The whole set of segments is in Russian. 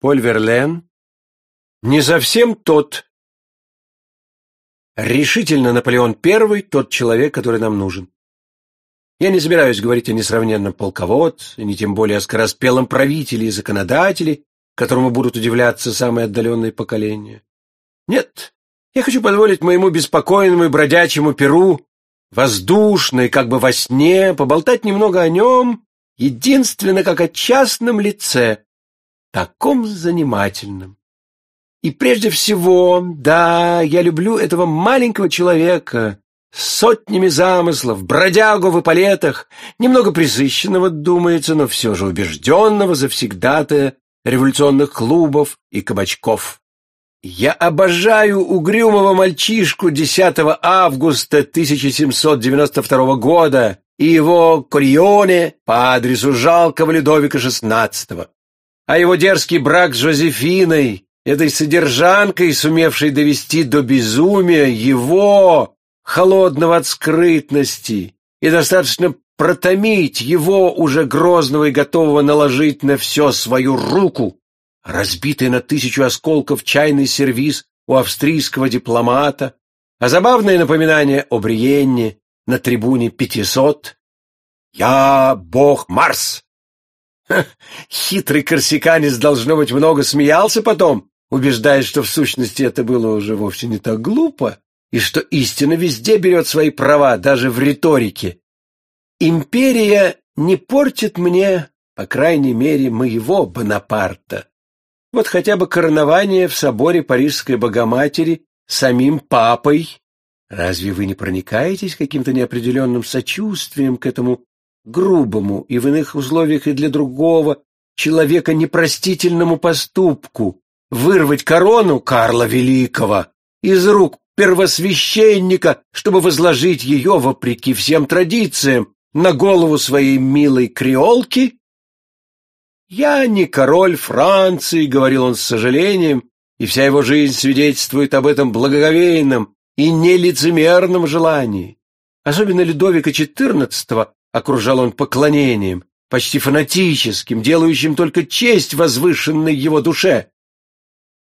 Поль Верлен не совсем тот. Решительно Наполеон I тот человек, который нам нужен. Я не собираюсь говорить о несравненном полководце, ни тем более о скороспелом правителе и законодателе, которому будут удивляться самые отдаленные поколения. Нет, я хочу позволить моему беспокойному и бродячему перу, воздушно и как бы во сне, поболтать немного о нем, единственно как о частном лице, таком занимательном. И прежде всего, да, я люблю этого маленького человека с сотнями замыслов, бродягу в эполетах, немного присыщенного, думается, но все же убежденного завсегдатая революционных клубов и кабачков. Я обожаю угрюмого мальчишку 10 августа 1792 года и его Корионе по адресу жалкого Людовика XVI, а его дерзкий брак с Жозефиной, этой содержанкой, сумевшей довести до безумия его, холодного от скрытности, и достаточно протомить его, уже грозного и готового наложить на все свою руку, разбитый на тысячу осколков чайный сервиз у австрийского дипломата, а забавное напоминание о Бриенне на трибуне пятисот «Я бог Марс!» Хитрый корсиканец, должно быть, много смеялся потом, убеждаясь, что в сущности это было уже вовсе не так глупо, и что истина везде берет свои права, даже в риторике. Империя не портит мне, по крайней мере, моего Бонапарта. Вот хотя бы коронование в соборе Парижской Богоматери самим папой. Разве вы не проникаетесь каким-то неопределенным сочувствием к этому грубому и в иных условиях и для другого человека непростительному поступку вырвать корону Карла Великого из рук первосвященника, чтобы возложить ее, вопреки всем традициям, на голову своей милой креолки? «Я не король Франции», — говорил он с сожалением, и вся его жизнь свидетельствует об этом благоговейном и нелицемерном желании. Особенно Людовика XIV окружал он поклонением, почти фанатическим, делающим только честь возвышенной его душе.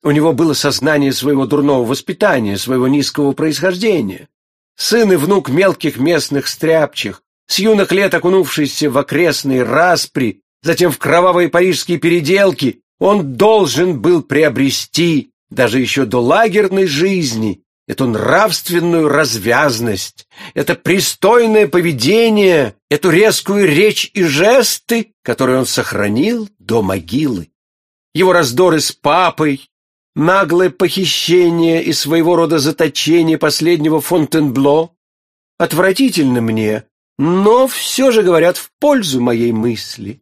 У него было сознание своего дурного воспитания, своего низкого происхождения. Сын и внук мелких местных стряпчих, с юных лет окунувшийся в окрестные распри, затем в кровавые парижские переделки, он должен был приобрести, даже еще до лагерной жизни, эту нравственную развязность, это пристойное поведение, эту резкую речь и жесты, которые он сохранил до могилы. Его раздоры с папой, наглое похищение и своего рода заточение последнего Фонтенбло отвратительно мне, но все же говорят в пользу моей мысли.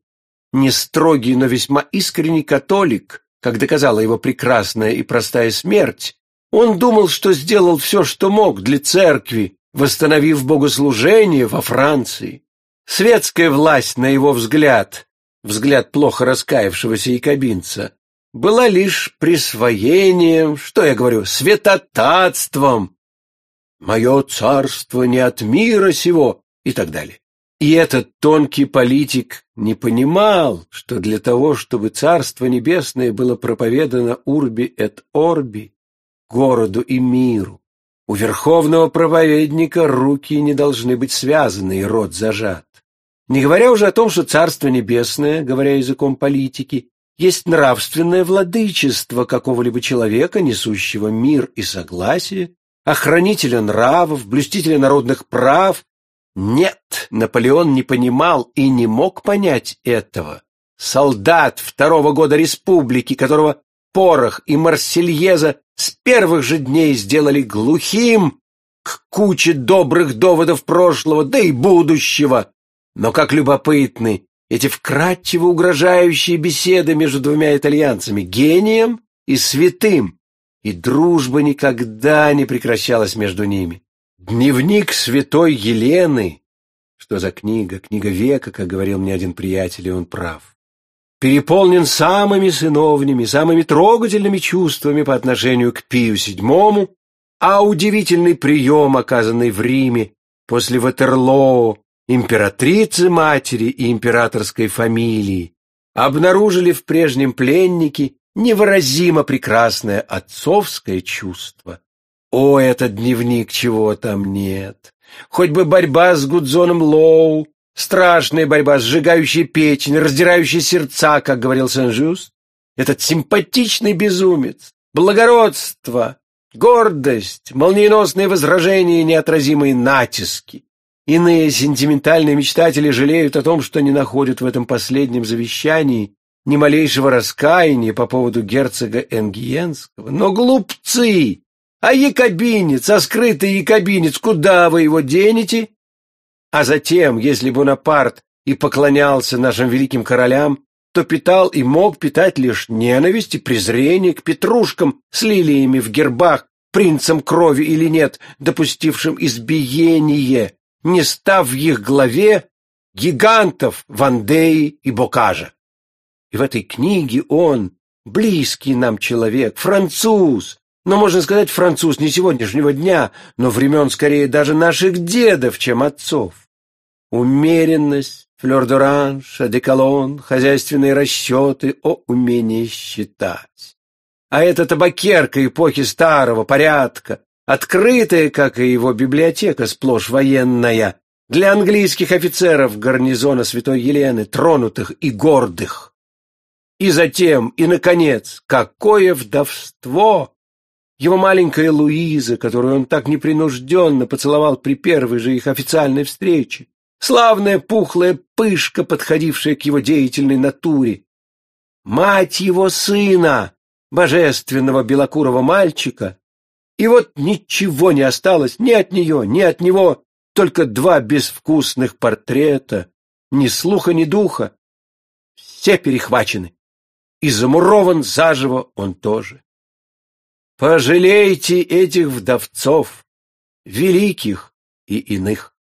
Не строгий, но весьма искренний католик, как доказала его прекрасная и простая смерть, он думал, что сделал все, что мог для церкви, восстановив богослужение во Франции. Светская власть, на его взгляд, взгляд плохо раскаявшегося якобинца, была лишь присвоением, что я говорю, святотатством. «Мое царство не от мира сего» и так далее. И этот тонкий политик не понимал, что для того, чтобы Царство Небесное было проповедано урби эт орби, городу и миру, у верховного проповедника руки не должны быть связаны и рот зажат. Не говоря уже о том, что Царство Небесное, говоря языком политики, есть нравственное владычество какого-либо человека, несущего мир и согласие, охранителя нравов, блюстителя народных прав. Нет, Наполеон не понимал и не мог понять этого. Солдат второго года республики, которого Порох и Марсельеза с первых же дней сделали глухим к куче добрых доводов прошлого, да и будущего. Но как любопытны эти вкрадчиво угрожающие беседы между двумя итальянцами, гением и святым, и дружба никогда не прекращалась между ними. Дневник святой Елены, что за книга, книга века, как говорил мне один приятель, и он прав, переполнен самыми сыновними, самыми трогательными чувствами по отношению к Пию VII, а удивительный прием, оказанный в Риме после Ватерлоо императрицы матери и императорской фамилии, обнаружили в прежнем пленнике невыразимо прекрасное отцовское чувство. О, этот дневник, чего там нет. Хоть бы борьба с Гудзоном Лоу, страшная борьба, сжигающая печень, раздирающая сердца, как говорил Сен-Жюст. Этот симпатичный безумец, благородство, гордость, молниеносные возражения и неотразимые натиски. Иные сентиментальные мечтатели жалеют о том, что не находят в этом последнем завещании ни малейшего раскаяния по поводу герцога Энгиенского. Но глупцы! А якобинец, а скрытый якобинец, куда вы его денете? А затем, если Бонапарт и поклонялся нашим великим королям, то питал и мог питать лишь ненависть и презрение к петрушкам с лилиями в гербах, принцам крови или нет, допустившим избиение, не став в их главе гигантов Вандеи и Бокажа. И в этой книге он, близкий нам человек, француз, но, можно сказать, француз не сегодняшнего дня, но времен скорее даже наших дедов, чем отцов. Умеренность, флёр-д'оранж, одеколон, хозяйственные расчеты, о умении считать. А эта табакерка эпохи старого порядка, открытая, как и его библиотека, сплошь военная, для английских офицеров гарнизона Святой Елены, тронутых и гордых. И затем, и, наконец, какое вдовство! Его маленькая Луиза, которую он так непринужденно поцеловал при первой же их официальной встрече, славная пухлая пышка, подходившая к его деятельной натуре, мать его сына, божественного белокурого мальчика, и вот ничего не осталось ни от нее, ни от него, только два безвкусных портрета, ни слуха, ни духа. Все перехвачены и замурован заживо он тоже. Пожалейте этих вдовцов, великих и иных.